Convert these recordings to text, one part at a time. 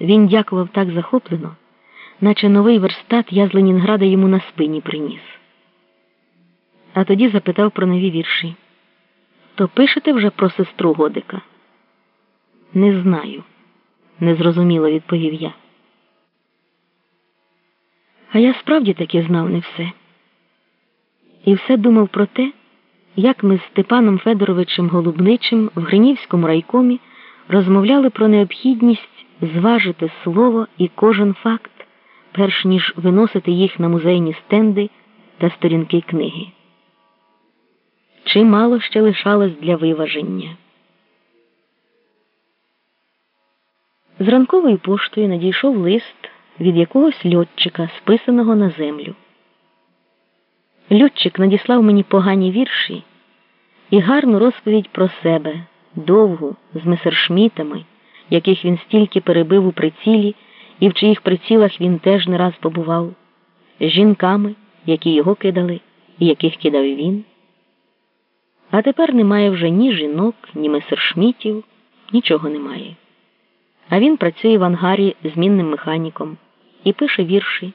Він дякував так захоплено, наче новий верстат я з Ленінграда йому на спині приніс. А тоді запитав про нові вірші. То пишете вже про сестру Годика? Не знаю, незрозуміло відповів я. А я справді таки знав не все. І все думав про те, як ми з Степаном Федоровичем Голубничим в Гринівському райкомі розмовляли про необхідність зважити слово і кожен факт, перш ніж виносити їх на музейні стенди та сторінки книги. Чимало ще лишалось для виваження. З ранковою поштою надійшов лист від якогось льотчика, списаного на землю. Льотчик надіслав мені погані вірші і гарну розповідь про себе, довгу, з месершмітами, яких він стільки перебив у прицілі і в чиїх прицілах він теж не раз побував, з жінками, які його кидали і яких кидав він. А тепер немає вже ні жінок, ні месершмітів, нічого немає. А він працює в ангарі змінним механіком і пише вірші,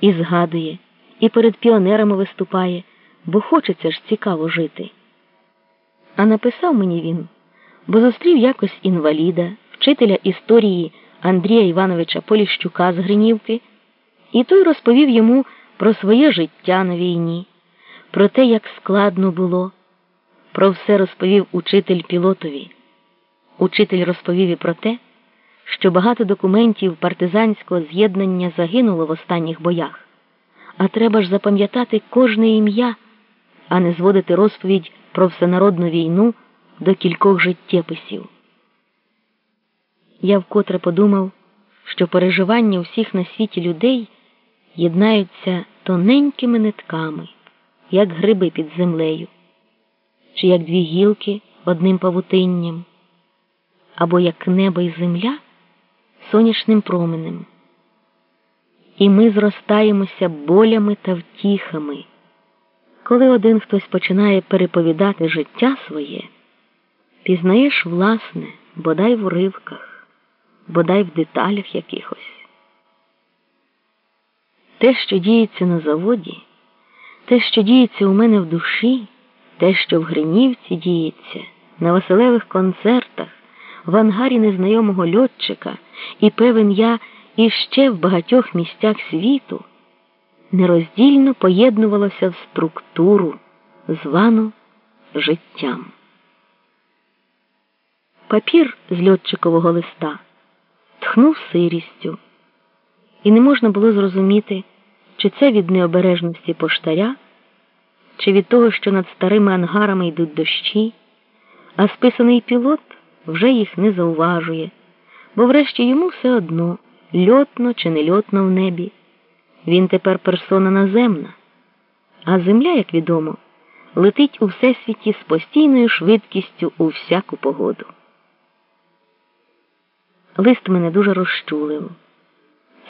і згадує, і перед піонерами виступає, бо хочеться ж цікаво жити. А написав мені він, бо зустрів якось інваліда, вчителя історії Андрія Івановича Поліщука з Гринівки, і той розповів йому про своє життя на війні, про те, як складно було. Про все розповів учитель пілотові. Учитель розповів і про те, що багато документів партизанського з'єднання загинуло в останніх боях, а треба ж запам'ятати кожне ім'я, а не зводити розповідь про всенародну війну до кількох життєписів. Я вкотре подумав, що переживання усіх на світі людей єднаються тоненькими нитками, як гриби під землею, чи як дві гілки одним павутинням, або як небо і земля сонячним променем. І ми зростаємося болями та втіхами. Коли один хтось починає переповідати життя своє, пізнаєш власне, бодай в уривках, бодай в деталях якихось. Те, що діється на заводі, те, що діється у мене в душі, те, що в Гринівці діється, на Василевих концертах, в ангарі незнайомого льотчика, і певен я іще в багатьох місцях світу нероздільно поєднувалося в структуру, звану життям. Папір з льотчикового листа тхнув сирістю, і не можна було зрозуміти, чи це від необережності поштаря, чи від того, що над старими ангарами йдуть дощі, а списаний пілот вже їх не зауважує, бо врешті йому все одно льотно чи не льотно в небі. Він тепер персона наземна, а земля, як відомо, летить у всесвіті з постійною швидкістю у всяку погоду. Лист мене дуже розчулив,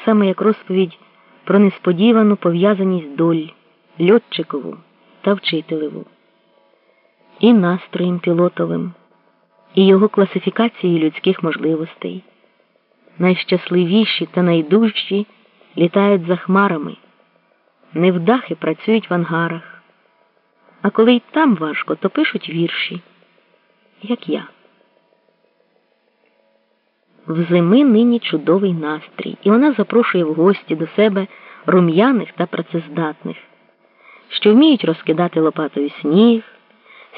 саме як розповідь про несподівану пов'язаність доль льотчикову та вчителеву, і настроєм пілотовим, і його класифікацією людських можливостей. Найщасливіші та найдужчі літають за хмарами, невдахи працюють в ангарах, а коли й там важко, то пишуть вірші, як я. В зими нині чудовий настрій, і вона запрошує в гості до себе рум'яних та працездатних, що вміють розкидати лопатою сніг,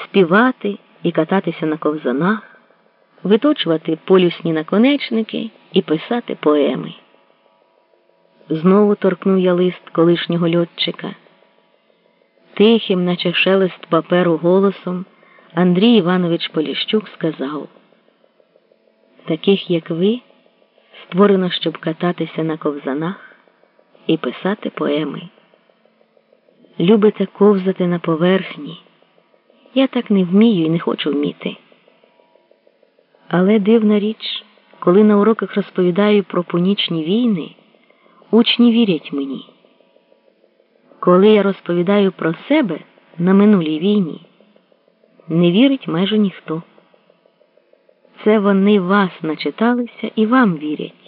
співати і кататися на ковзанах, виточувати полюсні наконечники і писати поеми. Знову торкнув я лист колишнього льотчика. Тихим, наче шелест паперу голосом, Андрій Іванович Поліщук сказав таких, як ви, створено, щоб кататися на ковзанах і писати поеми. Любите ковзати на поверхні. Я так не вмію і не хочу вміти. Але дивна річ, коли на уроках розповідаю про понічні війни, учні вірять мені. Коли я розповідаю про себе на минулій війні, не вірить майже ніхто. Це вони вас начиталися і вам вірять.